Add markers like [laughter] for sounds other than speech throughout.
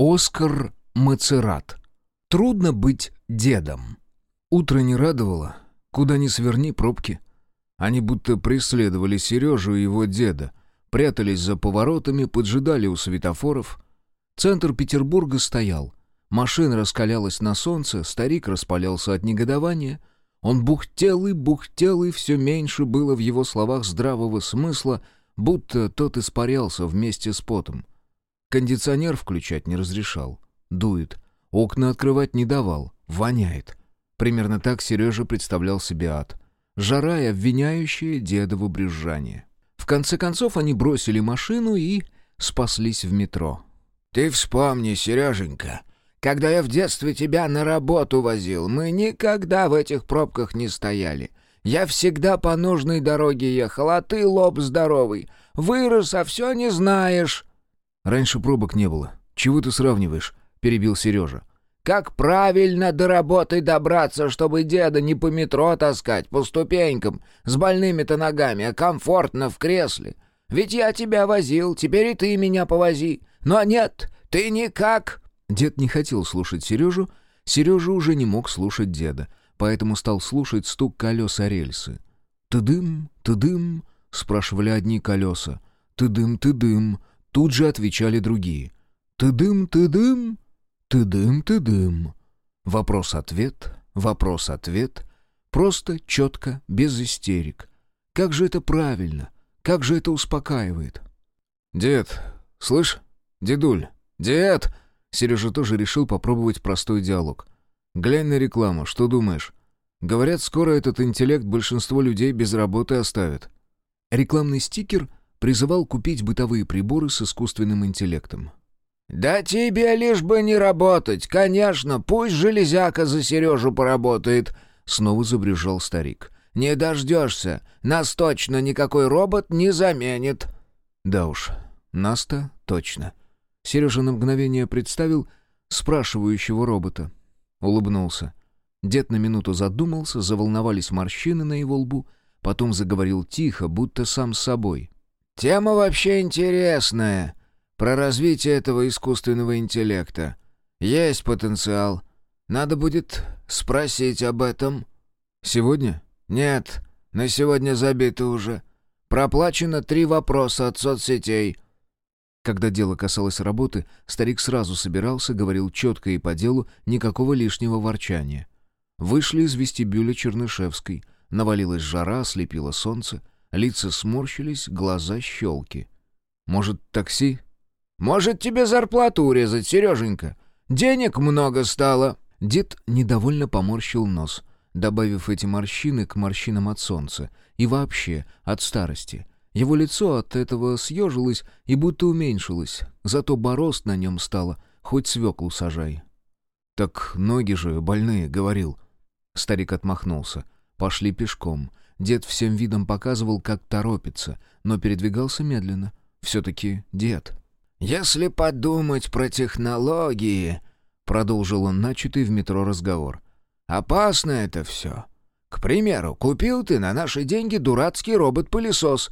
Оскар Мацерат. Трудно быть дедом. Утро не радовало. Куда ни сверни, пробки. Они будто преследовали Сережу и его деда, прятались за поворотами, поджидали у светофоров. Центр Петербурга стоял. Машина раскалялась на солнце, старик распалялся от негодования. Он бухтел и бухтел, и все меньше было в его словах здравого смысла, будто тот испарялся вместе с потом. Кондиционер включать не разрешал. Дует. Окна открывать не давал. Воняет. Примерно так Сережа представлял себе ад. Жара и обвиняющее дедово брюзжание. В конце концов они бросили машину и спаслись в метро. «Ты вспомни, Сереженька, когда я в детстве тебя на работу возил, мы никогда в этих пробках не стояли. Я всегда по нужной дороге ехал, а ты лоб здоровый. Вырос, а все не знаешь». «Раньше пробок не было. Чего ты сравниваешь?» — перебил Сережа. «Как правильно до работы добраться, чтобы деда не по метро таскать, по ступенькам, с больными-то ногами, а комфортно в кресле. Ведь я тебя возил, теперь и ты меня повози. Но нет, ты никак...» Дед не хотел слушать Сережу, Сережа уже не мог слушать деда, поэтому стал слушать стук колес о рельсы. «Ты-дым, ты-дым», — спрашивали одни колеса. «Ты-дым, ты-дым», Тут же отвечали другие. «Ты-дым, ты-дым, ты-дым, ты-дым». Вопрос-ответ, вопрос-ответ. Просто, четко, без истерик. Как же это правильно? Как же это успокаивает? «Дед, слышь, дедуль, дед!» Сережа тоже решил попробовать простой диалог. «Глянь на рекламу, что думаешь? Говорят, скоро этот интеллект большинство людей без работы оставит». Рекламный стикер призывал купить бытовые приборы с искусственным интеллектом. «Да тебе лишь бы не работать, конечно, пусть железяка за Сережу поработает», — снова забрежал старик. «Не дождешься, нас точно никакой робот не заменит». «Да уж, нас-то точно». Сережа на мгновение представил спрашивающего робота. Улыбнулся. Дед на минуту задумался, заволновались морщины на его лбу, потом заговорил тихо, будто сам с собой. Тема вообще интересная. Про развитие этого искусственного интеллекта. Есть потенциал. Надо будет спросить об этом. Сегодня? Нет, на сегодня забито уже. Проплачено три вопроса от соцсетей. Когда дело касалось работы, старик сразу собирался, говорил четко и по делу, никакого лишнего ворчания. Вышли из вестибюля Чернышевской. Навалилась жара, ослепило солнце. Лица сморщились, глаза щелки. «Может, такси?» «Может, тебе зарплату урезать, Сереженька? Денег много стало!» Дед недовольно поморщил нос, добавив эти морщины к морщинам от солнца и вообще от старости. Его лицо от этого съежилось и будто уменьшилось, зато борозд на нем стало, хоть свеклу сажай. «Так ноги же больные», — говорил. Старик отмахнулся. «Пошли пешком. Дед всем видом показывал, как торопится, но передвигался медленно. Все-таки дед. «Если подумать про технологии...» — продолжил он начатый в метро разговор. «Опасно это все. К примеру, купил ты на наши деньги дурацкий робот-пылесос».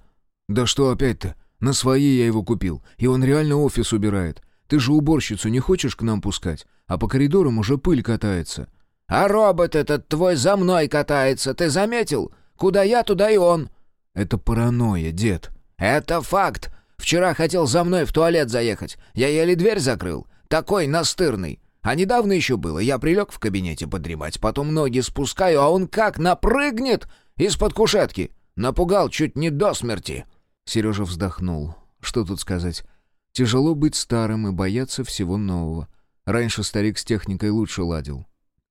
«Да что опять-то? На свои я его купил, и он реально офис убирает. Ты же уборщицу не хочешь к нам пускать, а по коридорам уже пыль катается». «А робот этот твой за мной катается, ты заметил? Куда я, туда и он». «Это паранойя, дед». «Это факт. Вчера хотел за мной в туалет заехать. Я еле дверь закрыл. Такой настырный. А недавно еще было. Я прилег в кабинете подремать, потом ноги спускаю, а он как напрыгнет из-под кушетки. Напугал чуть не до смерти». Сережа вздохнул. Что тут сказать? Тяжело быть старым и бояться всего нового. Раньше старик с техникой лучше ладил.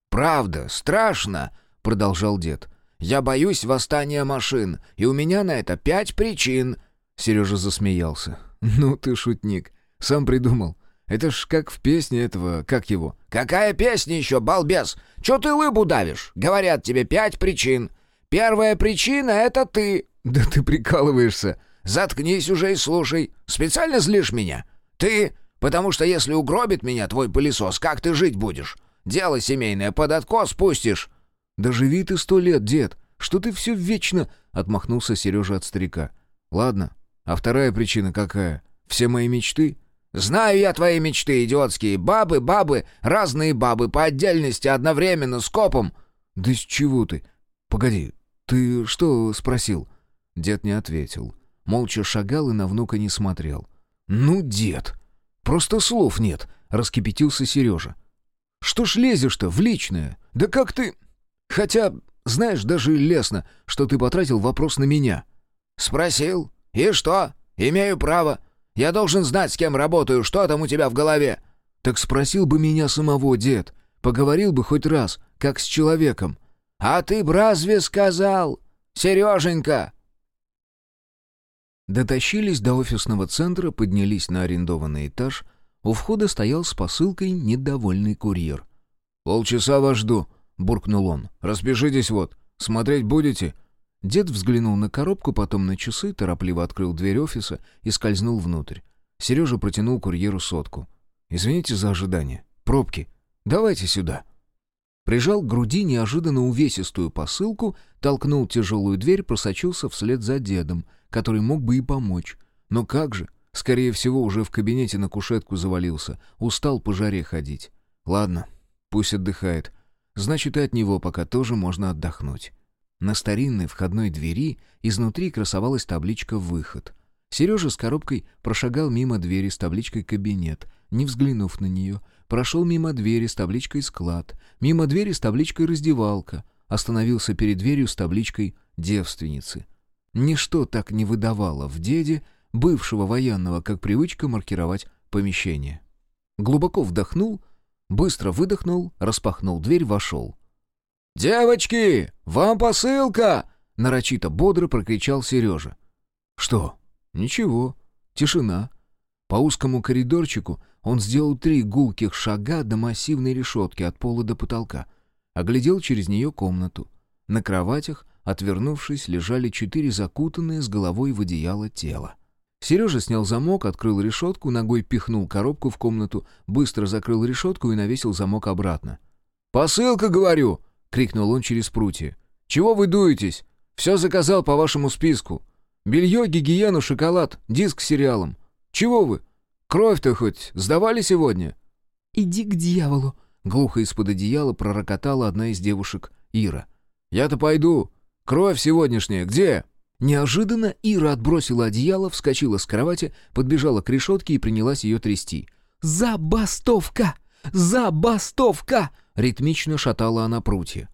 «Правда, страшно», — продолжал дед. Я боюсь восстания машин, и у меня на это пять причин». Сережа засмеялся. «Ну ты шутник. Сам придумал. Это ж как в песне этого... Как его?» «Какая песня еще, балбес? Че ты лыбу давишь? Говорят тебе пять причин. Первая причина — это ты». «Да ты прикалываешься». «Заткнись уже и слушай. Специально злишь меня? Ты? Потому что если угробит меня твой пылесос, как ты жить будешь? Дело семейное под откос пустишь». «Да живи ты сто лет, дед! Что ты все вечно...» — отмахнулся Сережа от старика. «Ладно, а вторая причина какая? Все мои мечты? Знаю я твои мечты идиотские. Бабы, бабы, разные бабы, по отдельности, одновременно, с копом». «Да с чего ты? Погоди, ты что спросил?» Дед не ответил. Молча шагал и на внука не смотрел. «Ну, дед! Просто слов нет!» — раскипятился Сережа. «Что ж лезешь-то в личное? Да как ты...» «Хотя, знаешь, даже лестно, что ты потратил вопрос на меня». «Спросил. И что? Имею право. Я должен знать, с кем работаю, что там у тебя в голове». «Так спросил бы меня самого, дед. Поговорил бы хоть раз, как с человеком». «А ты б разве сказал? Сереженька, Дотащились до офисного центра, поднялись на арендованный этаж. У входа стоял с посылкой недовольный курьер. «Полчаса вас жду», — буркнул он. «Распишитесь вот. Смотреть будете?» Дед взглянул на коробку, потом на часы, торопливо открыл дверь офиса и скользнул внутрь. Сережа протянул курьеру сотку. «Извините за ожидание. Пробки. Давайте сюда». Прижал к груди неожиданно увесистую посылку, толкнул тяжелую дверь, просочился вслед за дедом, который мог бы и помочь. Но как же? Скорее всего, уже в кабинете на кушетку завалился, устал по жаре ходить. Ладно, пусть отдыхает. Значит, и от него пока тоже можно отдохнуть. На старинной входной двери изнутри красовалась табличка «Выход». Сережа с коробкой прошагал мимо двери с табличкой «Кабинет», не взглянув на нее. Прошел мимо двери с табличкой «Склад», мимо двери с табличкой «Раздевалка», остановился перед дверью с табличкой «Девственницы». Ничто так не выдавало в деде, бывшего военного, как привычка маркировать помещение. Глубоко вдохнул, быстро выдохнул, распахнул дверь, вошел. «Девочки, вам посылка!» — нарочито бодро прокричал Сережа. «Что? Ничего. Тишина». По узкому коридорчику он сделал три гулких шага до массивной решетки от пола до потолка. Оглядел через нее комнату. На кроватях Отвернувшись, лежали четыре закутанные с головой в одеяло тела. Сережа снял замок, открыл решетку, ногой пихнул коробку в комнату, быстро закрыл решетку и навесил замок обратно. «Посылка, говорю!» — крикнул он через прутья. «Чего вы дуетесь? Все заказал по вашему списку. Белье, гигиену, шоколад, диск с сериалом. Чего вы? Кровь-то хоть сдавали сегодня?» «Иди к дьяволу!» — глухо из-под одеяла пророкотала одна из девушек, Ира. «Я-то пойду. Кровь сегодняшняя где?» Неожиданно Ира отбросила одеяло, вскочила с кровати, подбежала к решетке и принялась ее трясти. «Забастовка! Забастовка!» — ритмично шатала она прутья.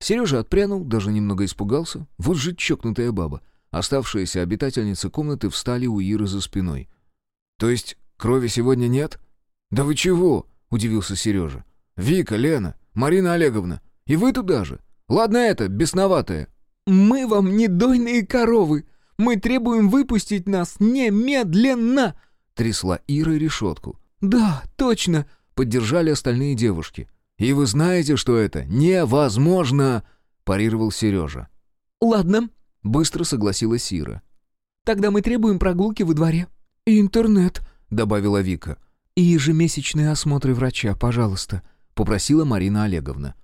Сережа отпрянул, даже немного испугался. Вот же чокнутая баба. Оставшиеся обитательницы комнаты встали у Иры за спиной. «То есть крови сегодня нет?» «Да вы чего?» — удивился Сережа. «Вика, Лена, Марина Олеговна, и вы туда же? Ладно это, бесноватая, «Мы вам не дойные коровы! Мы требуем выпустить нас немедленно!» Трясла Ира решетку. «Да, точно!» — поддержали остальные девушки. «И вы знаете, что это невозможно!» — парировал Сережа. «Ладно», — быстро согласилась Ира. «Тогда мы требуем прогулки во дворе». «И интернет», — добавила Вика. «И ежемесячные осмотры врача, пожалуйста», — попросила Марина Олеговна.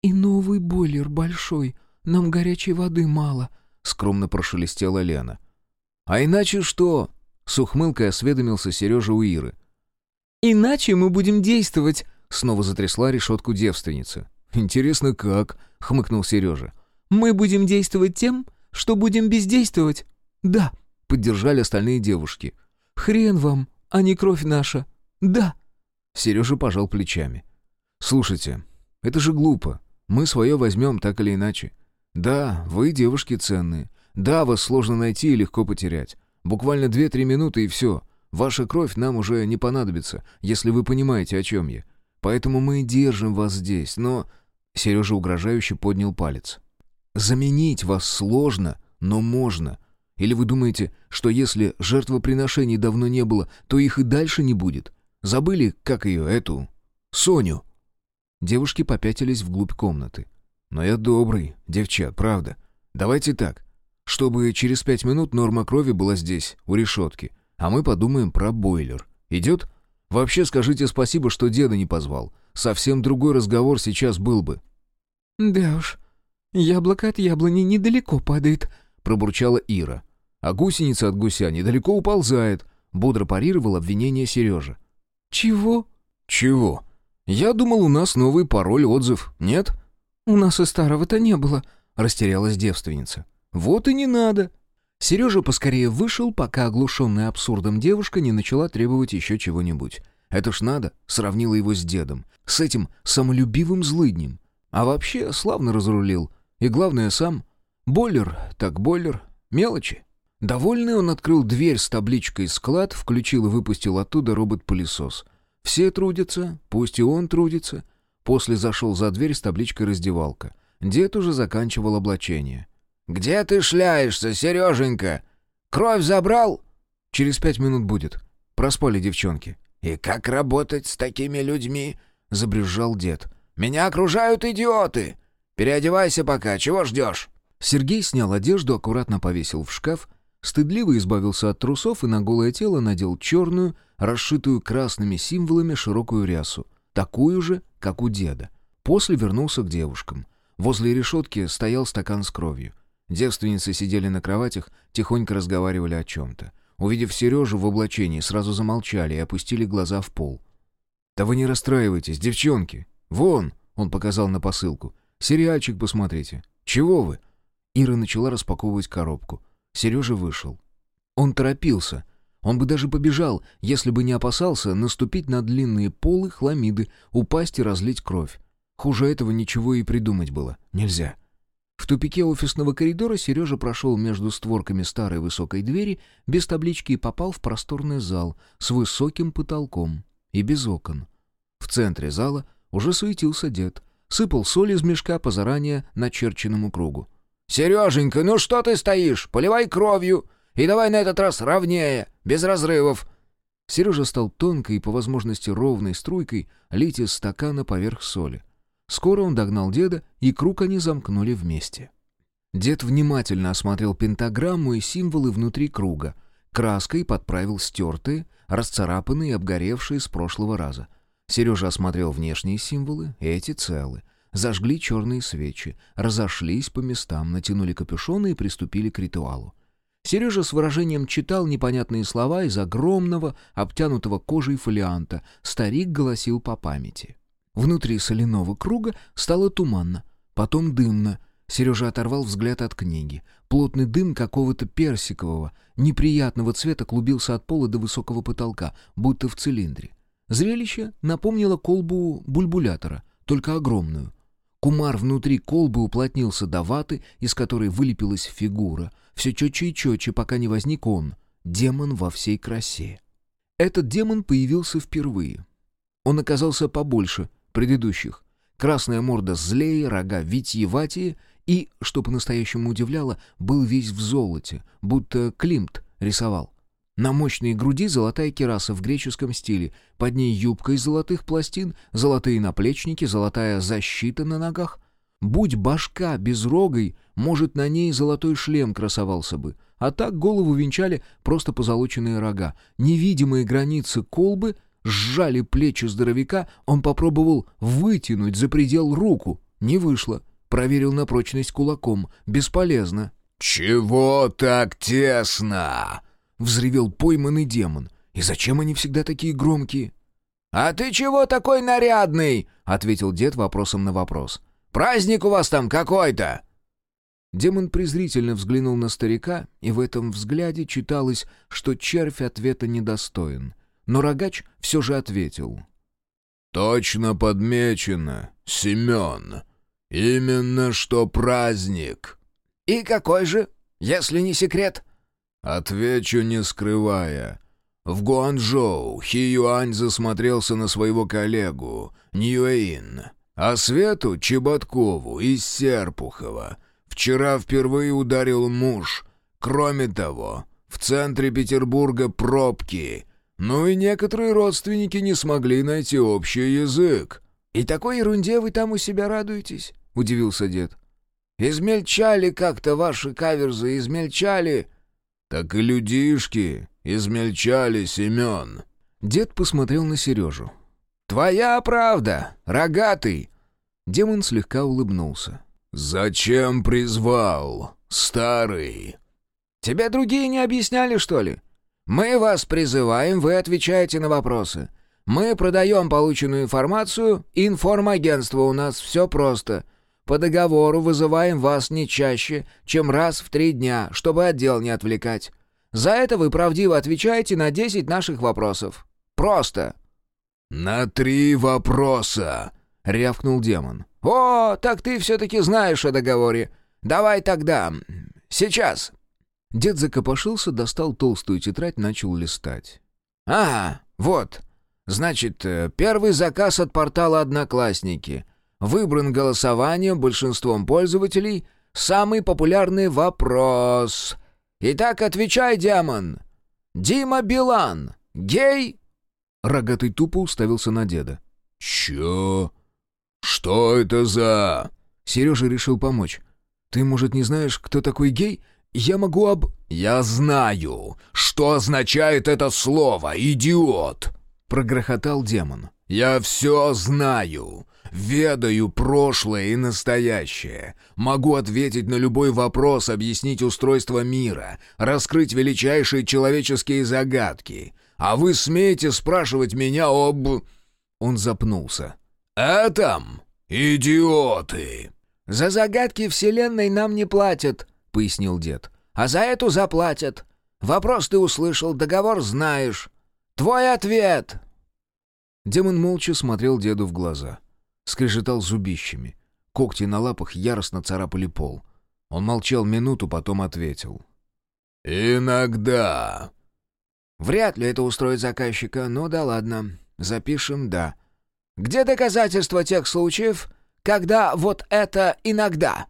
«И новый бойлер большой», нам горячей воды мало», — скромно прошелестела Лена. «А иначе что?» — с ухмылкой осведомился Сережа у Иры. «Иначе мы будем действовать», — снова затрясла решетку девственница. «Интересно, как?» — хмыкнул Сережа. «Мы будем действовать тем, что будем бездействовать». «Да», — поддержали остальные девушки. «Хрен вам, а не кровь наша». «Да». Сережа пожал плечами. «Слушайте, это же глупо. Мы свое возьмем так или иначе. Да, вы девушки ценные. Да, вас сложно найти и легко потерять. Буквально две-три минуты и все. Ваша кровь нам уже не понадобится, если вы понимаете, о чем я. Поэтому мы и держим вас здесь, но...» Сережа угрожающе поднял палец. «Заменить вас сложно, но можно. Или вы думаете, что если жертвоприношений давно не было, то их и дальше не будет? Забыли, как ее, эту... Соню?» Девушки попятились вглубь комнаты. Но я добрый, девчат, правда. Давайте так. Чтобы через пять минут норма крови была здесь, у решетки. А мы подумаем про бойлер. Идет? Вообще скажите спасибо, что деда не позвал. Совсем другой разговор сейчас был бы». «Да уж, яблоко от яблони недалеко падает», — пробурчала Ира. «А гусеница от гуся недалеко уползает», — бодро парировал обвинение Сережа. «Чего?» «Чего? Я думал, у нас новый пароль-отзыв, нет?» «У нас и старого-то не было», — растерялась девственница. «Вот и не надо». Сережа поскорее вышел, пока оглушенная абсурдом девушка не начала требовать еще чего-нибудь. Это ж надо, сравнила его с дедом, с этим самолюбивым злыднем. А вообще славно разрулил. И главное сам. Бойлер, так бойлер, мелочи. Довольный он открыл дверь с табличкой «Склад», включил и выпустил оттуда робот-пылесос. Все трудятся, пусть и он трудится. После зашел за дверь с табличкой «Раздевалка». Дед уже заканчивал облачение. «Где ты шляешься, Сереженька? Кровь забрал?» «Через пять минут будет. Проспали девчонки». «И как работать с такими людьми?» — забрюзжал дед. «Меня окружают идиоты! Переодевайся пока, чего ждешь?» Сергей снял одежду, аккуратно повесил в шкаф, стыдливо избавился от трусов и на голое тело надел черную, расшитую красными символами широкую рясу, такую же, как у деда. После вернулся к девушкам. Возле решетки стоял стакан с кровью. Девственницы сидели на кроватях, тихонько разговаривали о чем-то. Увидев Сережу в облачении, сразу замолчали и опустили глаза в пол. «Да вы не расстраивайтесь, девчонки! Вон!» — он показал на посылку. «Сериальчик посмотрите. Чего вы?» Ира начала распаковывать коробку. Сережа вышел. Он торопился. Он бы даже побежал, если бы не опасался наступить на длинные полы хламиды, упасть и разлить кровь. Хуже этого ничего и придумать было. Нельзя. В тупике офисного коридора Сережа прошел между створками старой высокой двери без таблички и попал в просторный зал с высоким потолком и без окон. В центре зала уже суетился дед, сыпал соль из мешка по заранее начерченному кругу. «Сереженька, ну что ты стоишь? Поливай кровью! И давай на этот раз ровнее, без разрывов!» Сережа стал тонкой и, по возможности, ровной струйкой лить из стакана поверх соли. Скоро он догнал деда, и круг они замкнули вместе. Дед внимательно осмотрел пентаграмму и символы внутри круга. Краской подправил стертые, расцарапанные и обгоревшие с прошлого раза. Сережа осмотрел внешние символы, эти целы. Зажгли черные свечи, разошлись по местам, натянули капюшоны и приступили к ритуалу. Сережа с выражением читал непонятные слова из огромного, обтянутого кожей фолианта. Старик голосил по памяти. Внутри соляного круга стало туманно, потом дымно. Сережа оторвал взгляд от книги. Плотный дым какого-то персикового, неприятного цвета клубился от пола до высокого потолка, будто в цилиндре. Зрелище напомнило колбу бульбулятора, только огромную. Кумар внутри колбы уплотнился до ваты, из которой вылепилась фигура, все четче и четче, пока не возник он, демон во всей красе. Этот демон появился впервые. Он оказался побольше, предыдущих. Красная морда злее, рога витьеватее и, что по-настоящему удивляло, был весь в золоте, будто Климт рисовал. На мощной груди золотая кераса в греческом стиле, под ней юбка из золотых пластин, золотые наплечники, золотая защита на ногах. Будь башка безрогой, может, на ней золотой шлем красовался бы, а так голову венчали просто позолоченные рога. Невидимые границы колбы — сжали плечи здоровяка, он попробовал вытянуть за предел руку. Не вышло. Проверил на прочность кулаком. Бесполезно. «Чего так тесно?» — взревел пойманный демон. «И зачем они всегда такие громкие?» «А ты чего такой нарядный?» — ответил дед вопросом на вопрос. «Праздник у вас там какой-то!» Демон презрительно взглянул на старика, и в этом взгляде читалось, что червь ответа недостоин. Но рогач все же ответил. «Точно подмечено, Семен. Именно что праздник». «И какой же, если не секрет?» «Отвечу, не скрывая. В Гуанчжоу Хи Юань засмотрелся на своего коллегу, Ньюэин, а Свету Чеботкову из Серпухова. Вчера впервые ударил муж. Кроме того, в центре Петербурга пробки, ну и некоторые родственники не смогли найти общий язык. «И такой ерунде вы там у себя радуетесь?» — удивился дед. «Измельчали как-то ваши каверзы, измельчали...» «Так и людишки измельчали, Семен». Дед посмотрел на Сережу. «Твоя правда, рогатый!» Демон слегка улыбнулся. «Зачем призвал, старый?» «Тебе другие не объясняли, что ли? Мы вас призываем, вы отвечаете на вопросы. Мы продаем полученную информацию, информагентство у нас все просто. По договору вызываем вас не чаще, чем раз в три дня, чтобы отдел не отвлекать. За это вы правдиво отвечаете на 10 наших вопросов. Просто. «На три вопроса!» — рявкнул демон. «О, так ты все-таки знаешь о договоре. Давай тогда. Сейчас». Дед закопошился, достал толстую тетрадь, начал листать. «Ага, вот. Значит, э, первый заказ от портала «Одноклассники». Выбран голосованием большинством пользователей. Самый популярный вопрос. Итак, отвечай, демон. Дима Билан. Гей?» Рогатый тупо уставился на деда. «Чё? Что это за...» Сережа решил помочь. «Ты, может, не знаешь, кто такой гей? Я могу об...» «Я знаю, что означает это слово, идиот!» Прогрохотал демон. «Я все знаю. Ведаю прошлое и настоящее. Могу ответить на любой вопрос, объяснить устройство мира, раскрыть величайшие человеческие загадки. А вы смеете спрашивать меня об...» Он запнулся. «Этом? Идиоты!» «За загадки Вселенной нам не платят», — пояснил дед. «А за эту заплатят. Вопрос ты услышал, договор знаешь. Твой ответ!» Демон молча смотрел деду в глаза. Скрежетал зубищами. Когти на лапах яростно царапали пол. Он молчал минуту, потом ответил. «Иногда». «Вряд ли это устроит заказчика, но да ладно. Запишем «да». Где доказательства тех случаев, когда вот это иногда?»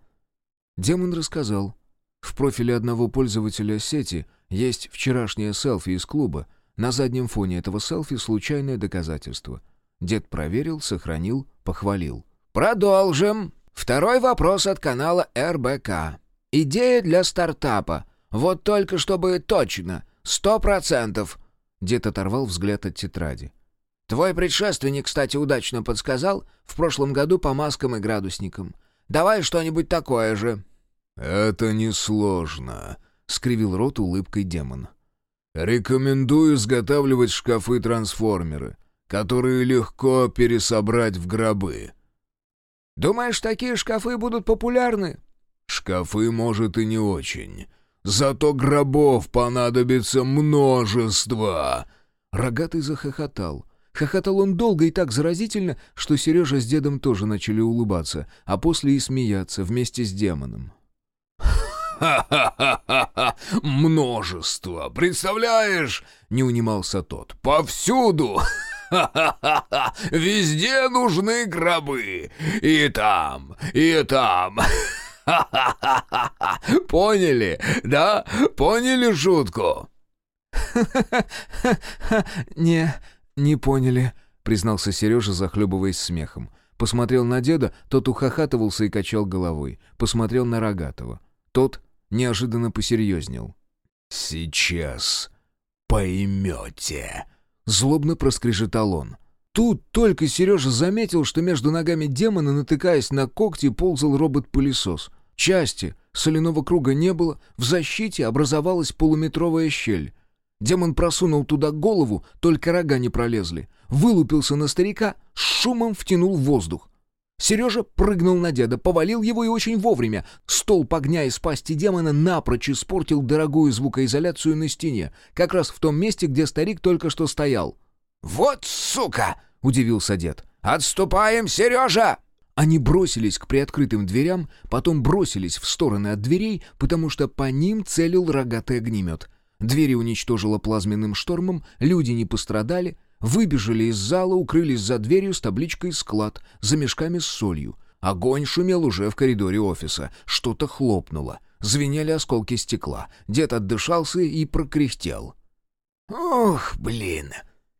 Демон рассказал. В профиле одного пользователя сети есть вчерашнее селфи из клуба. На заднем фоне этого селфи случайное доказательство. Дед проверил, сохранил, похвалил. «Продолжим. Второй вопрос от канала РБК. Идея для стартапа. Вот только чтобы точно. Сто процентов». Дед оторвал взгляд от тетради. Твой предшественник, кстати, удачно подсказал в прошлом году по маскам и градусникам. Давай что-нибудь такое же». «Это несложно», — скривил рот улыбкой демон. «Рекомендую изготавливать шкафы-трансформеры, которые легко пересобрать в гробы». «Думаешь, такие шкафы будут популярны?» «Шкафы, может, и не очень. Зато гробов понадобится множество!» Рогатый захохотал. Хохотал он долго и так заразительно, что Сережа с дедом тоже начали улыбаться, а после и смеяться вместе с демоном. «Ха-ха-ха-ха! Множество! Представляешь?» — не унимался тот. «Повсюду! Ха-ха-ха! Везде нужны гробы! И там, и там! Ха-ха-ха! [laughs] Поняли, да? Поняли шутку?» [laughs] «Не...» «Не поняли», — признался Сережа, захлебываясь смехом. Посмотрел на деда, тот ухахатывался и качал головой. Посмотрел на Рогатого. Тот неожиданно посерьезнел. «Сейчас поймете», — злобно проскрежетал он. Тут только Сережа заметил, что между ногами демона, натыкаясь на когти, ползал робот-пылесос. Части соляного круга не было, в защите образовалась полуметровая щель. Демон просунул туда голову, только рога не пролезли. Вылупился на старика, с шумом втянул воздух. Сережа прыгнул на деда, повалил его и очень вовремя. Столб огня из пасти демона напрочь испортил дорогую звукоизоляцию на стене, как раз в том месте, где старик только что стоял. «Вот сука!» — удивился дед. «Отступаем, Сережа!» Они бросились к приоткрытым дверям, потом бросились в стороны от дверей, потому что по ним целил рогатый огнемет — Двери уничтожило плазменным штормом, люди не пострадали, выбежали из зала, укрылись за дверью с табличкой «Склад», за мешками с солью. Огонь шумел уже в коридоре офиса. Что-то хлопнуло. Звенели осколки стекла. Дед отдышался и прокряхтел. «Ух, блин!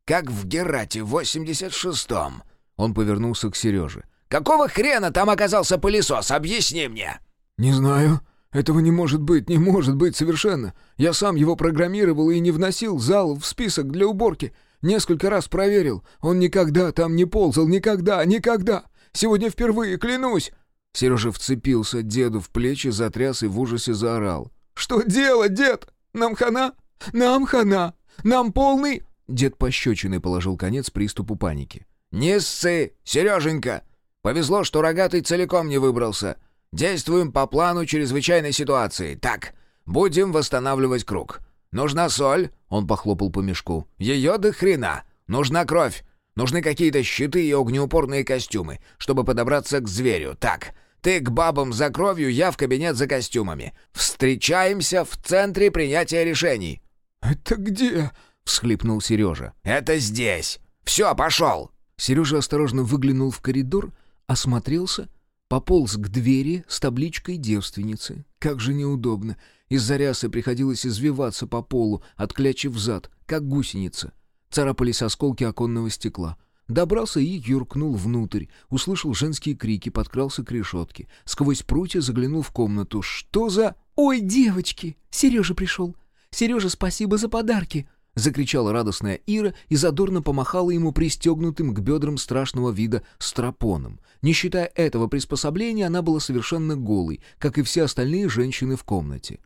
Как в Герате в 86-м!» Он повернулся к Сереже. «Какого хрена там оказался пылесос? Объясни мне!» «Не знаю», «Этого не может быть, не может быть совершенно. Я сам его программировал и не вносил зал в список для уборки. Несколько раз проверил. Он никогда там не ползал, никогда, никогда. Сегодня впервые, клянусь!» Сережа вцепился деду в плечи, затряс и в ужасе заорал. «Что делать, дед? Нам хана? Нам хана! Нам полный...» Дед пощечиной положил конец приступу паники. «Не ссы, Сереженька! Повезло, что рогатый целиком не выбрался. Действуем по плану чрезвычайной ситуации. Так, будем восстанавливать круг. Нужна соль?» — он похлопал по мешку. «Ее до хрена! Нужна кровь! Нужны какие-то щиты и огнеупорные костюмы, чтобы подобраться к зверю. Так, ты к бабам за кровью, я в кабинет за костюмами. Встречаемся в центре принятия решений». «Это где?» — всхлипнул Сережа. «Это здесь. Все, пошел!» Сережа осторожно выглянул в коридор, осмотрелся, пополз к двери с табличкой девственницы. Как же неудобно. Из-за рясы приходилось извиваться по полу, отклячив зад, как гусеница. Царапались осколки оконного стекла. Добрался и юркнул внутрь. Услышал женские крики, подкрался к решетке. Сквозь прутья заглянул в комнату. «Что за...» «Ой, девочки! Сережа пришел! Сережа, спасибо за подарки!» Закричала радостная Ира и задорно помахала ему пристегнутым к бедрам страшного вида стропоном. Не считая этого приспособления, она была совершенно голой, как и все остальные женщины в комнате.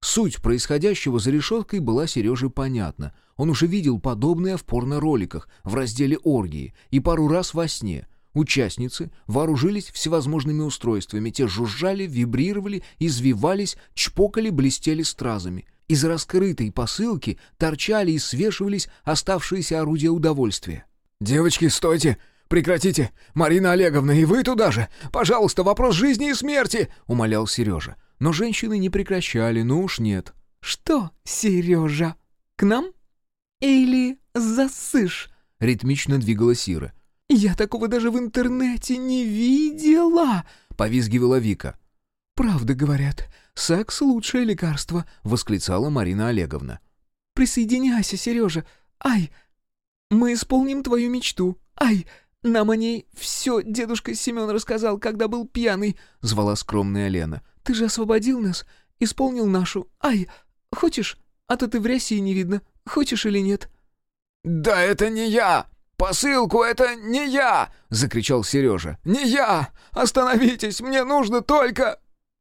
Суть происходящего за решеткой была Сереже понятна. Он уже видел подобное в порно-роликах, в разделе «Оргии» и пару раз во сне. Участницы вооружились всевозможными устройствами, те жужжали, вибрировали, извивались, чпокали, блестели стразами. Из раскрытой посылки торчали и свешивались оставшиеся орудия удовольствия. «Девочки, стойте! Прекратите! Марина Олеговна, и вы туда же! Пожалуйста, вопрос жизни и смерти!» — умолял Сережа. Но женщины не прекращали, ну уж нет. «Что, Сережа, к нам? Или засышь?» — ритмично двигалась Ира. «Я такого даже в интернете не видела!» — повизгивала Вика. «Правда говорят, секс — лучшее лекарство», — восклицала Марина Олеговна. «Присоединяйся, Сережа! Ай! Мы исполним твою мечту! Ай! Нам о ней все дедушка Семен рассказал, когда был пьяный!» — звала скромная Лена. Ты же освободил нас, исполнил нашу... Ай, хочешь? А то ты в России не видно. Хочешь или нет?» «Да это не я! Посылку это не я!» — закричал Сережа. «Не я! Остановитесь! Мне нужно только...»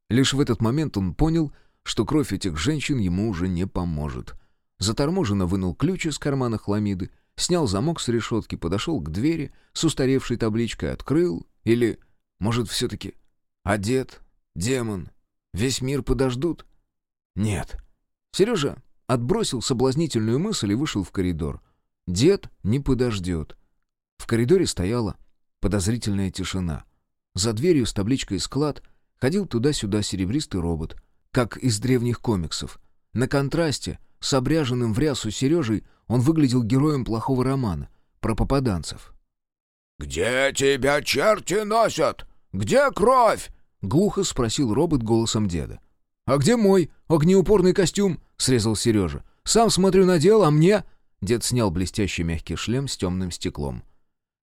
Лишь в этот момент он понял, что кровь этих женщин ему уже не поможет. Заторможенно вынул ключ из кармана хламиды, снял замок с решетки, подошел к двери с устаревшей табличкой, открыл. Или, может, все-таки одет, демон, Весь мир подождут? Нет. Сережа отбросил соблазнительную мысль и вышел в коридор. Дед не подождет. В коридоре стояла подозрительная тишина. За дверью с табличкой «Склад» ходил туда-сюда серебристый робот, как из древних комиксов. На контрасте с обряженным в рясу Сережей он выглядел героем плохого романа про попаданцев. «Где тебя черти носят? Где кровь?» — глухо спросил робот голосом деда. «А где мой огнеупорный костюм?» — срезал Сережа. «Сам смотрю надел, а мне...» Дед снял блестящий мягкий шлем с темным стеклом.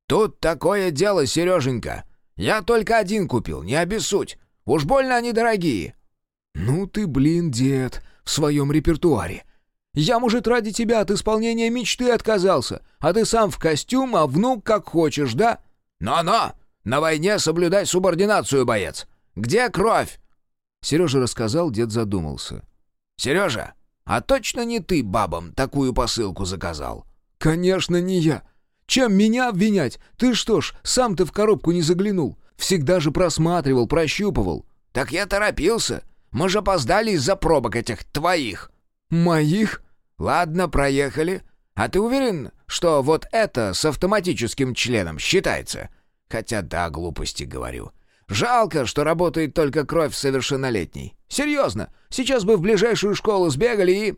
«Тут такое дело, Сереженька. Я только один купил, не обессудь. Уж больно они дорогие». «Ну ты, блин, дед, в своем репертуаре. Я, может, ради тебя от исполнения мечты отказался, а ты сам в костюм, а внук как хочешь, да?» «Но-но! На войне соблюдай субординацию, боец. Где кровь?» Сережа рассказал, дед задумался. «Сережа, а точно не ты бабам такую посылку заказал?» «Конечно не я. Чем меня обвинять? Ты что ж, сам-то в коробку не заглянул. Всегда же просматривал, прощупывал». «Так я торопился. Мы же опоздали из-за пробок этих твоих». «Моих?» «Ладно, проехали. А ты уверен, что вот это с автоматическим членом считается? Хотя да, глупости говорю. Жалко, что работает только кровь совершеннолетней. Серьезно, сейчас бы в ближайшую школу сбегали и...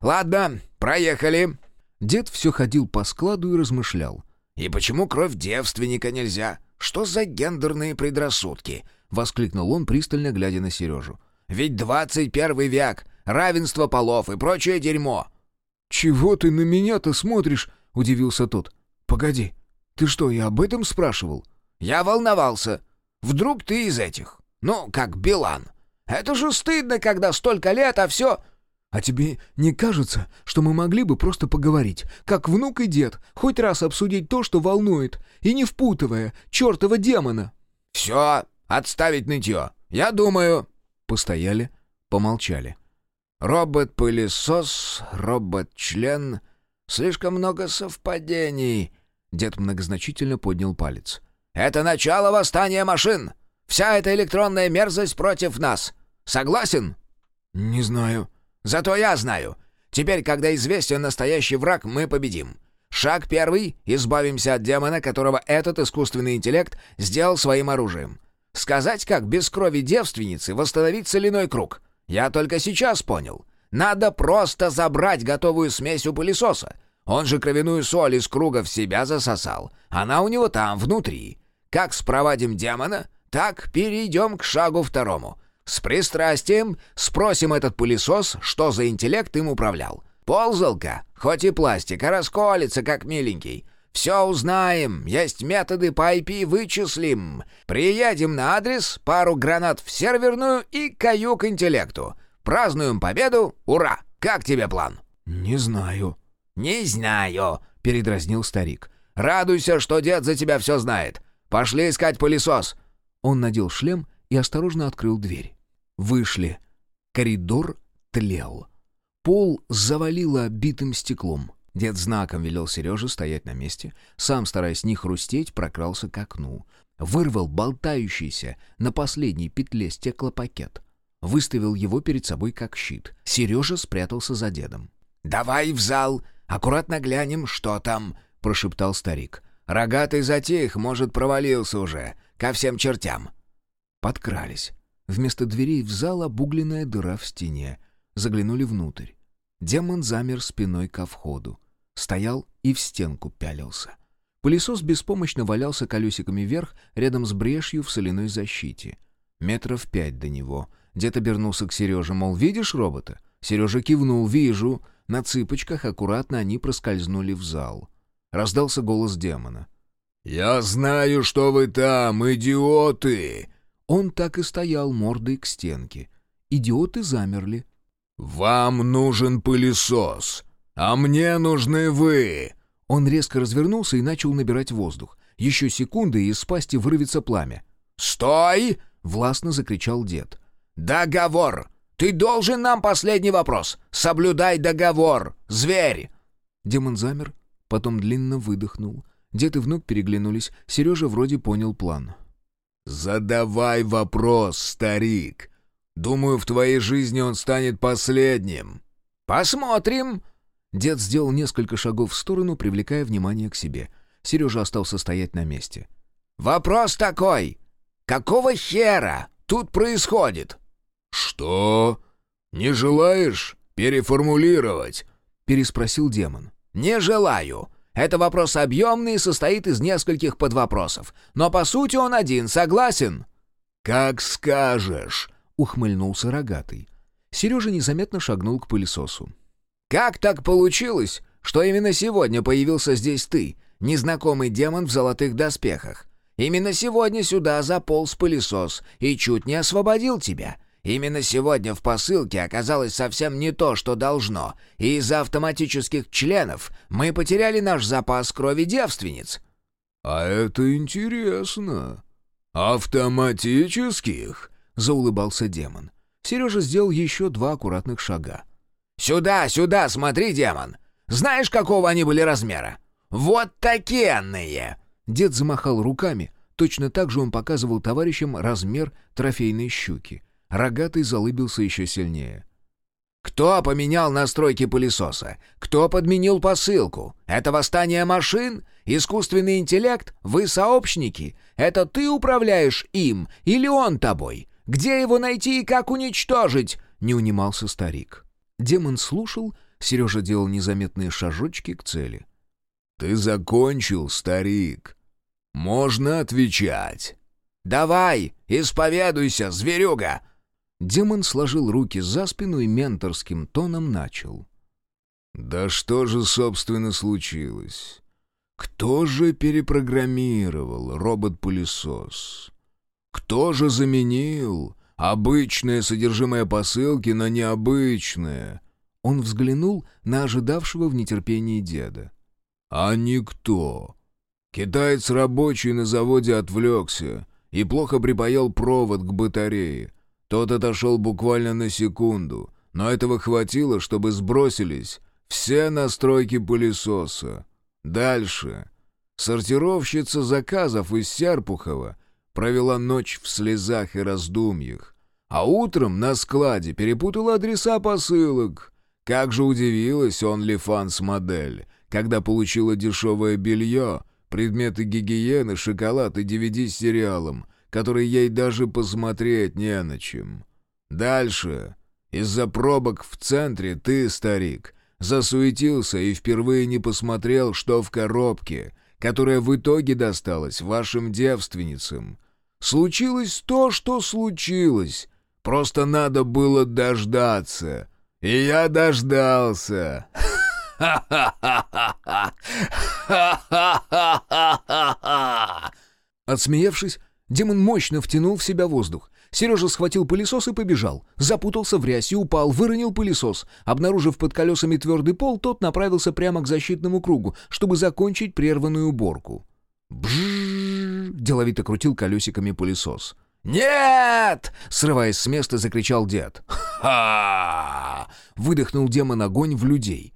Ладно, проехали». Дед все ходил по складу и размышлял. «И почему кровь девственника нельзя? Что за гендерные предрассудки?» — воскликнул он, пристально глядя на Сережу. «Ведь двадцать первый век, равенство полов и прочее дерьмо». «Чего ты на меня-то смотришь?» — удивился тот. «Погоди, ты что, я об этом спрашивал?» «Я волновался. Вдруг ты из этих? Ну, как Билан. Это же стыдно, когда столько лет, а все...» «А тебе не кажется, что мы могли бы просто поговорить, как внук и дед, хоть раз обсудить то, что волнует, и не впутывая чертова демона?» «Все, отставить нытье. Я думаю...» Постояли, помолчали. «Робот-пылесос, робот-член, Слишком много совпадений!» Дед многозначительно поднял палец. «Это начало восстания машин! Вся эта электронная мерзость против нас! Согласен?» «Не знаю». «Зато я знаю. Теперь, когда известен настоящий враг, мы победим. Шаг первый — избавимся от демона, которого этот искусственный интеллект сделал своим оружием. Сказать, как без крови девственницы восстановить соляной круг. Я только сейчас понял. Надо просто забрать готовую смесь у пылесоса. Он же кровяную соль из круга в себя засосал. Она у него там, внутри. Как спровадим демона, так перейдем к шагу второму. С пристрастием спросим этот пылесос, что за интеллект им управлял. Ползалка, хоть и пластик, а расколется, как миленький. Все узнаем, есть методы по IP вычислим. Приедем на адрес, пару гранат в серверную и каю к интеллекту. Празднуем победу, ура! Как тебе план?» «Не знаю». «Не знаю», — передразнил старик. «Радуйся, что дед за тебя все знает. Пошли искать пылесос». Он надел шлем и осторожно открыл дверь. Вышли. Коридор тлел. Пол завалило битым стеклом. Дед знаком велел Сереже стоять на месте, сам, стараясь не хрустеть, прокрался к окну. Вырвал болтающийся на последней петле стеклопакет. Выставил его перед собой как щит. Сережа спрятался за дедом. «Давай в зал, аккуратно глянем, что там», — прошептал старик. «Рогатый затих, может, провалился уже, ко всем чертям». Подкрались. Вместо дверей в зал обугленная дыра в стене. Заглянули внутрь. Демон замер спиной ко входу. Стоял и в стенку пялился. Пылесос беспомощно валялся колесиками вверх, рядом с брешью в соляной защите. Метров пять до него. Дед обернулся к Сереже, мол, видишь робота? Сережа кивнул, вижу. На цыпочках аккуратно они проскользнули в зал. Раздался голос демона. «Я знаю, что вы там, идиоты!» Он так и стоял мордой к стенке. Идиоты замерли, «Вам нужен пылесос, а мне нужны вы!» Он резко развернулся и начал набирать воздух. Еще секунды, и из пасти вырвется пламя. «Стой!» — властно закричал дед. «Договор! Ты должен нам последний вопрос! Соблюдай договор, зверь!» Демон замер, потом длинно выдохнул. Дед и внук переглянулись. Сережа вроде понял план. «Задавай вопрос, старик!» Думаю, в твоей жизни он станет последним». «Посмотрим!» Дед сделал несколько шагов в сторону, привлекая внимание к себе. Сережа остался стоять на месте. «Вопрос такой! Какого хера тут происходит?» «Что? Не желаешь переформулировать?» — переспросил демон. «Не желаю. Это вопрос объемный и состоит из нескольких подвопросов. Но по сути он один, согласен?» «Как скажешь!» — ухмыльнулся рогатый. Сережа незаметно шагнул к пылесосу. «Как так получилось, что именно сегодня появился здесь ты, незнакомый демон в золотых доспехах? Именно сегодня сюда заполз пылесос и чуть не освободил тебя. Именно сегодня в посылке оказалось совсем не то, что должно, и из-за автоматических членов мы потеряли наш запас крови девственниц». «А это интересно. Автоматических?» — заулыбался демон. Сережа сделал еще два аккуратных шага. «Сюда, сюда, смотри, демон! Знаешь, какого они были размера? Вот такенные!» Дед замахал руками. Точно так же он показывал товарищам размер трофейной щуки. Рогатый залыбился еще сильнее. «Кто поменял настройки пылесоса? Кто подменил посылку? Это восстание машин? Искусственный интеллект? Вы сообщники? Это ты управляешь им или он тобой? Где его найти и как уничтожить?» — не унимался старик. Демон слушал, Сережа делал незаметные шажочки к цели. «Ты закончил, старик. Можно отвечать». «Давай, исповедуйся, зверюга!» Демон сложил руки за спину и менторским тоном начал. «Да что же, собственно, случилось? Кто же перепрограммировал робот-пылесос? Кто же заменил обычное содержимое посылки на необычное? Он взглянул на ожидавшего в нетерпении деда. А никто. Китаец рабочий на заводе отвлекся и плохо припаял провод к батарее. Тот отошел буквально на секунду, но этого хватило, чтобы сбросились все настройки пылесоса. Дальше. Сортировщица заказов из Серпухова провела ночь в слезах и раздумьях. А утром на складе перепутала адреса посылок. Как же удивилась он Лифанс модель, когда получила дешевое белье, предметы гигиены, шоколад и DVD с сериалом, который ей даже посмотреть не на чем. Дальше. Из-за пробок в центре ты, старик, засуетился и впервые не посмотрел, что в коробке, которая в итоге досталась вашим девственницам. Случилось то, что случилось. Просто надо было дождаться. И я дождался. Отсмеявшись, демон мощно втянул в себя воздух. Сережа схватил пылесос и побежал. Запутался в рясе, упал, выронил пылесос. Обнаружив под колесами твердый пол, тот направился прямо к защитному кругу, чтобы закончить прерванную уборку. Бжжж! деловито крутил колесиками пылесос. «Нет!» — срываясь с места, закричал дед. Выдохнул демон огонь в людей.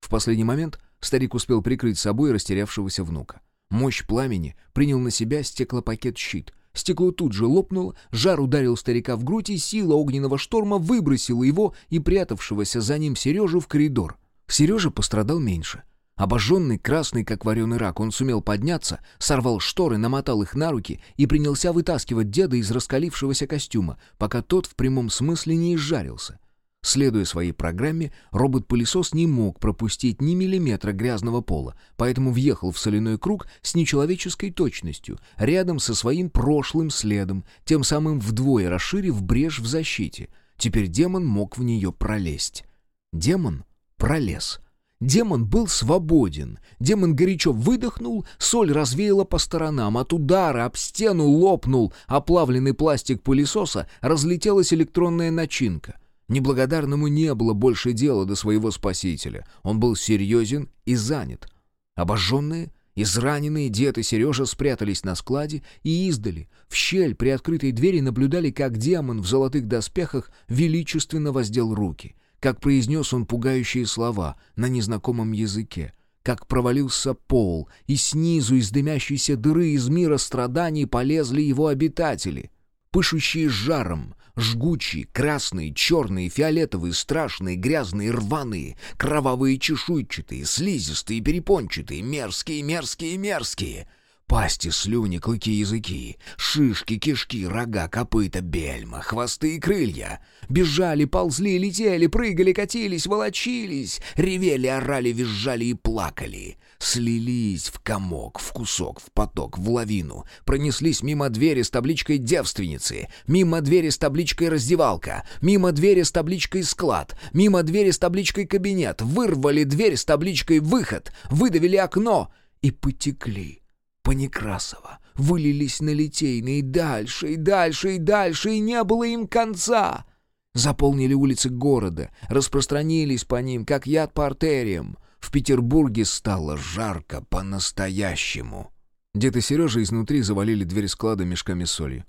В последний момент старик успел прикрыть собой растерявшегося внука. Мощь пламени принял на себя стеклопакет-щит. Стекло тут же лопнуло, жар ударил старика в грудь, и сила огненного шторма выбросила его и прятавшегося за ним Сережу в коридор. Сережа пострадал меньше. Обожженный, красный, как вареный рак, он сумел подняться, сорвал шторы, намотал их на руки и принялся вытаскивать деда из раскалившегося костюма, пока тот в прямом смысле не изжарился. Следуя своей программе, робот-пылесос не мог пропустить ни миллиметра грязного пола, поэтому въехал в соляной круг с нечеловеческой точностью, рядом со своим прошлым следом, тем самым вдвое расширив брешь в защите. Теперь демон мог в нее пролезть. Демон пролез. Демон был свободен. Демон горячо выдохнул, соль развеяла по сторонам. От удара об стену лопнул оплавленный пластик пылесоса, разлетелась электронная начинка. Неблагодарному не было больше дела до своего спасителя. Он был серьезен и занят. Обожженные, израненные дед и Сережа спрятались на складе и издали. В щель при открытой двери наблюдали, как демон в золотых доспехах величественно воздел руки — как произнес он пугающие слова на незнакомом языке, как провалился пол, и снизу из дымящейся дыры из мира страданий полезли его обитатели, пышущие жаром, жгучие, красные, черные, фиолетовые, страшные, грязные, рваные, кровавые, чешуйчатые, слизистые, перепончатые, мерзкие, мерзкие, мерзкие — Пасти, слюни, клыки, языки, шишки, кишки, рога, копыта, бельма, хвосты и крылья. Бежали, ползли, летели, прыгали, катились, волочились, ревели, орали, визжали и плакали. Слились в комок, в кусок, в поток, в лавину. Пронеслись мимо двери с табличкой «Девственницы», мимо двери с табличкой «Раздевалка», мимо двери с табличкой «Склад», мимо двери с табличкой «Кабинет», вырвали дверь с табличкой «Выход», выдавили окно и потекли по Некрасова, вылились на Литейный дальше, и дальше, и дальше, и не было им конца. Заполнили улицы города, распространились по ним, как яд по артериям. Петербурге стало жарко по-настоящему. Дед и Сережа изнутри завалили дверь склада мешками солью.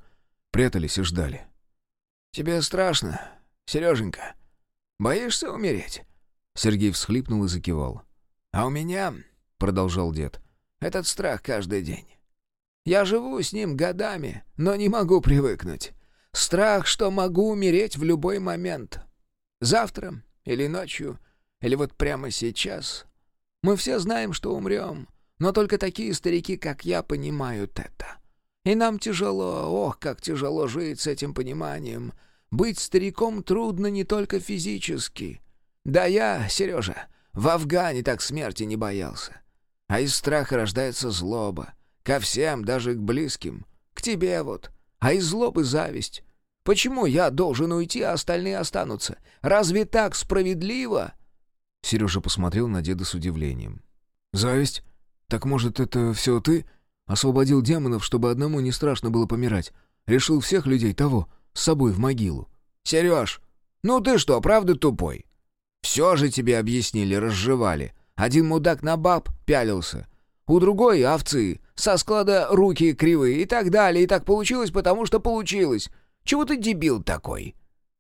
Прятались и ждали. «Тебе страшно, Сереженька? Боишься умереть?» Сергей всхлипнул и закивал. «А у меня, — продолжал дед, этот страх каждый день. Я живу с ним годами, но не могу привыкнуть. Страх, что могу умереть в любой момент. Завтра или ночью, или вот прямо сейчас. Мы все знаем, что умрем, но только такие старики, как я, понимают это. И нам тяжело, ох, как тяжело жить с этим пониманием. Быть стариком трудно не только физически. Да я, Сережа, в Афгане так смерти не боялся. А из страха рождается злоба. Ко всем, даже к близким. К тебе вот. А из злобы зависть. Почему я должен уйти, а остальные останутся? Разве так справедливо?» Сережа посмотрел на деда с удивлением. «Зависть? Так может, это все ты? Освободил демонов, чтобы одному не страшно было помирать. Решил всех людей того с собой в могилу». «Сереж, ну ты что, правда тупой? Все же тебе объяснили, разжевали. Один мудак на баб пялился, у другой — овцы, со склада руки кривые и так далее, и так получилось, потому что получилось. Чего ты дебил такой?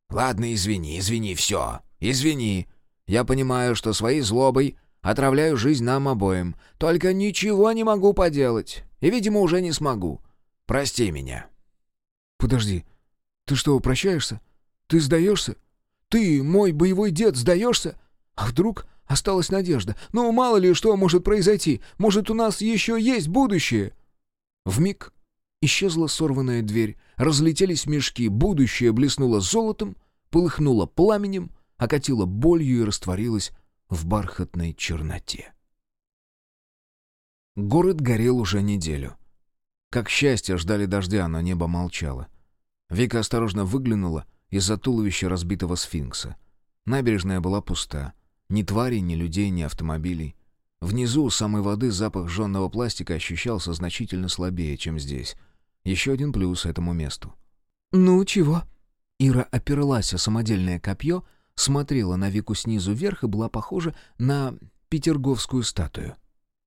Ладно, извини, извини, все, извини. Я понимаю, что своей злобой отравляю жизнь нам обоим. Только ничего не могу поделать. И, видимо, уже не смогу. Прости меня». «Подожди, ты что, прощаешься? Ты сдаешься? Ты, мой боевой дед, сдаешься? А вдруг осталась надежда? Ну, мало ли что может произойти. Может, у нас еще есть будущее?» Вмиг исчезла сорванная дверь, разлетелись мешки, будущее блеснуло золотом, полыхнуло пламенем, окатило болью и растворилось в бархатной черноте. Город горел уже неделю. Как счастье ждали дождя, но небо молчало. Вика осторожно выглянула из-за туловища разбитого сфинкса. Набережная была пуста. Ни тварей, ни людей, ни автомобилей. Внизу, у самой воды, запах жженного пластика ощущался значительно слабее, чем здесь. Еще один плюс этому месту. «Ну, чего?» Ира оперлась о самодельное копье, смотрела на Вику снизу вверх и была похожа на петерговскую статую.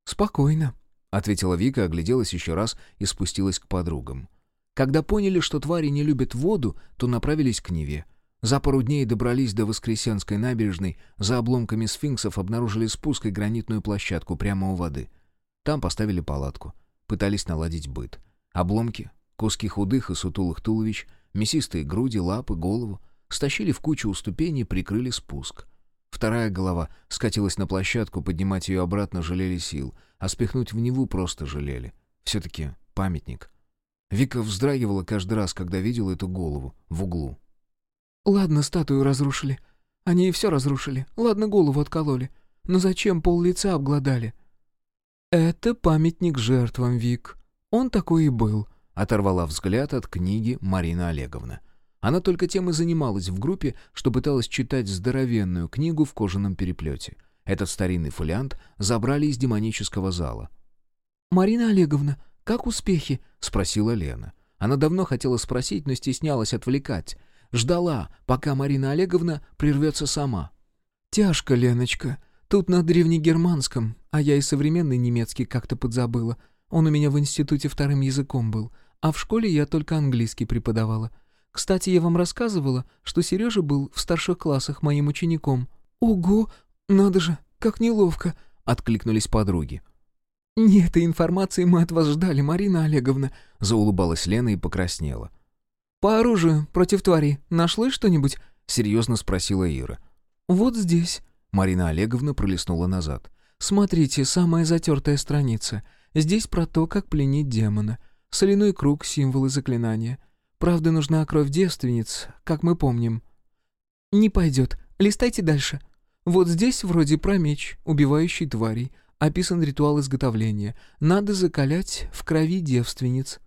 «Спокойно», — ответила Вика, огляделась еще раз и спустилась к подругам. Когда поняли, что твари не любят воду, то направились к Неве. За пару дней добрались до Воскресенской набережной, за обломками сфинксов обнаружили спуск и гранитную площадку прямо у воды. Там поставили палатку, пытались наладить быт. Обломки, куски худых и сутулых туловищ, мясистые груди, лапы, голову стащили в кучу у ступеней и прикрыли спуск. Вторая голова скатилась на площадку, поднимать ее обратно жалели сил, а спихнуть в Неву просто жалели. Все-таки памятник. Вика вздрагивала каждый раз, когда видела эту голову в углу. «Ладно, статую разрушили. Они и все разрушили. Ладно, голову откололи. Но зачем пол лица обглодали?» «Это памятник жертвам, Вик. Он такой и был», — оторвала взгляд от книги Марина Олеговна. Она только тем и занималась в группе, что пыталась читать здоровенную книгу в кожаном переплете. Этот старинный фолиант забрали из демонического зала. «Марина Олеговна, как успехи?» — спросила Лена. Она давно хотела спросить, но стеснялась отвлекать. Ждала, пока Марина Олеговна прервется сама. «Тяжко, Леночка. Тут на древнегерманском, а я и современный немецкий как-то подзабыла. Он у меня в институте вторым языком был, а в школе я только английский преподавала. Кстати, я вам рассказывала, что Сережа был в старших классах моим учеником. Ого, надо же, как неловко, откликнулись подруги. «Не этой информации мы от вас ждали, Марина Олеговна», — заулыбалась Лена и покраснела. «По оружию против твари нашли что-нибудь?» — серьезно спросила Ира. «Вот здесь». Марина Олеговна пролистнула назад. «Смотрите, самая затертая страница. Здесь про то, как пленить демона. Соляной круг — символы заклинания. Правда, нужна кровь девственниц, как мы помним. Не пойдет. Листайте дальше. Вот здесь вроде про меч, убивающий тварей. Описан ритуал изготовления. Надо закалять в крови девственниц.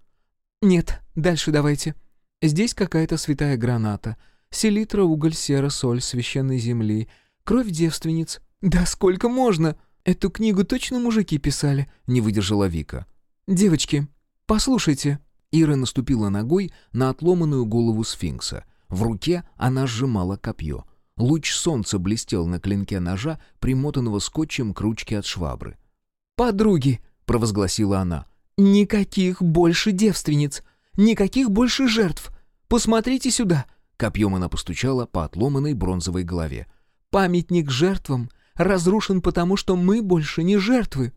Нет, дальше давайте. Здесь какая-то святая граната. Селитра, уголь, сера, соль, священной земли. Кровь девственниц. Да сколько можно? Эту книгу точно мужики писали? Не выдержала Вика. Девочки, послушайте. Ира наступила ногой на отломанную голову сфинкса. В руке она сжимала копье. Луч солнца блестел на клинке ножа, примотанного скотчем к ручке от швабры. «Подруги!» — провозгласила она. «Никаких больше девственниц! Никаких больше жертв! Посмотрите сюда!» Копьем она постучала по отломанной бронзовой голове. «Памятник жертвам разрушен потому, что мы больше не жертвы!»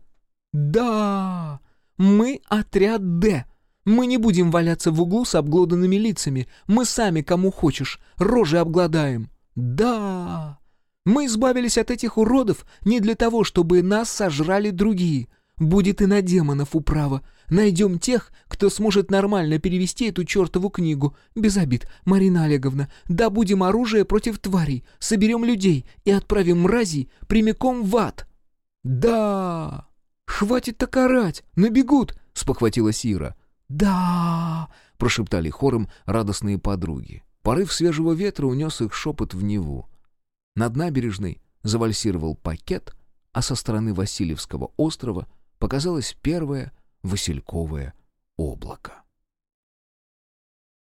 «Да! Мы отряд «Д», мы не будем валяться в углу с обглоданными лицами. Мы сами, кому хочешь, рожи обгладаем. Да! Мы избавились от этих уродов не для того, чтобы нас сожрали другие. Будет и на демонов управа. Найдем тех, кто сможет нормально перевести эту чертову книгу. Без обид, Марина Олеговна. Добудем оружие против тварей, соберем людей и отправим мразей прямиком в ад. Да! Хватит так орать, набегут, спохватилась Ира. «Да!» — прошептали хором радостные подруги. Порыв свежего ветра унес их шепот в Неву. Над набережной завальсировал пакет, а со стороны Васильевского острова показалось первое васильковое облако.